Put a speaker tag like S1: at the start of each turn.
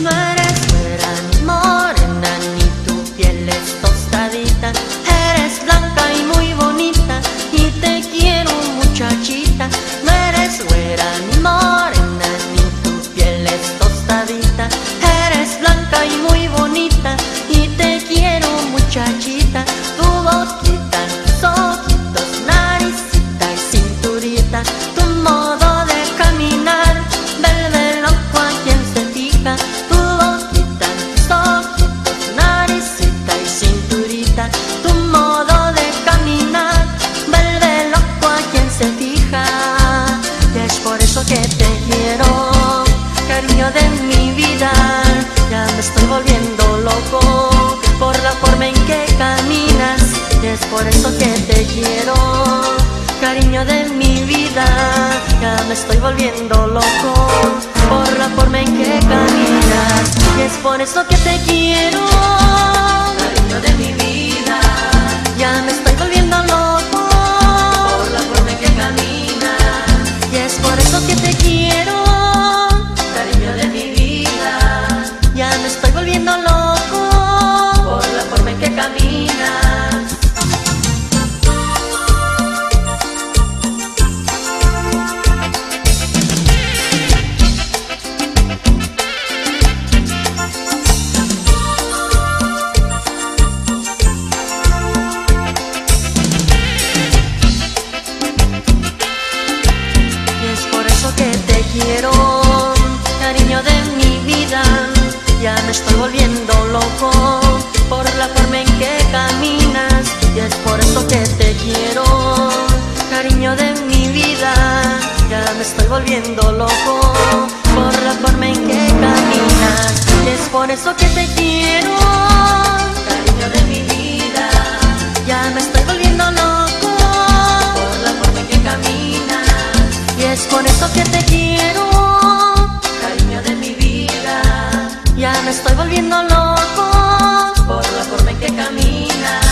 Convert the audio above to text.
S1: My loco por la forma en que caminas. Es por eso que te quiero, cariño de mi vida. Ya me estoy volviendo loco por la forma en que caminas. Y es por eso que te quiero.
S2: dieron, cariño de mi vida.
S1: Ya me estoy volviendo loco
S2: por la forma en que caminas.
S1: Y es por eso que te quiero,
S2: cariño de mi vida.
S1: Ya me estoy volviendo loco
S2: por la forma en que caminas.
S1: Y es por eso que te quiero, cariño de mi vida. Ya me estoy volviendo loco por la forma en que caminas. Y es por eso que te estoy volviendo loco por la forma en que camina